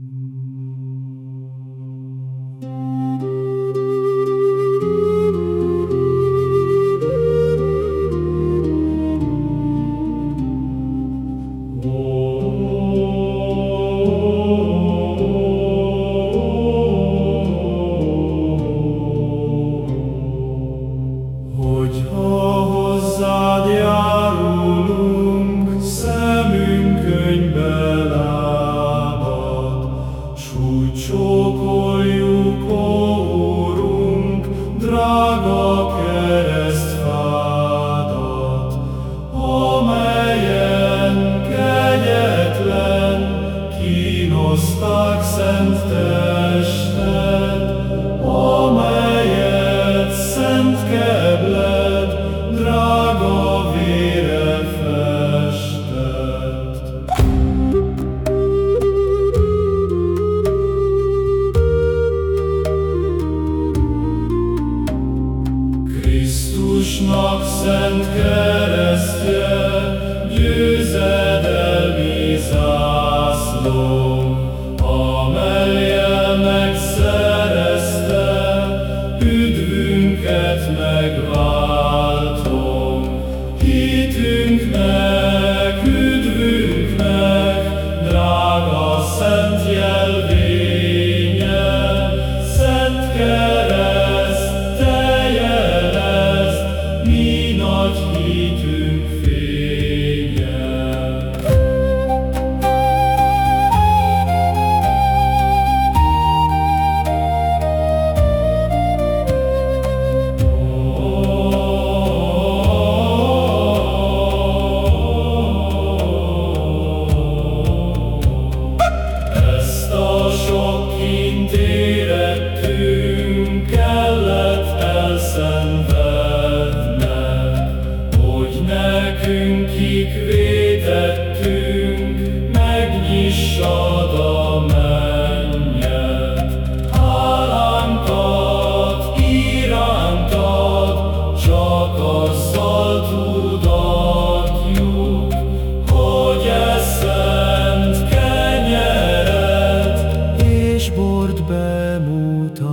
Mm-hmm. Kínozták szent tested, Amelyet szent kebled drága vére festett. Krisztusnak szent keresztje, győzedelmi zászló, kereszt, te jelezd, mi nagy hitünk nekünk, kik védettünk, megnyissad a mennyet. Hálánkad, irántad, csak azzal tudatjuk, hogy ez kenyeret és bort bemutat.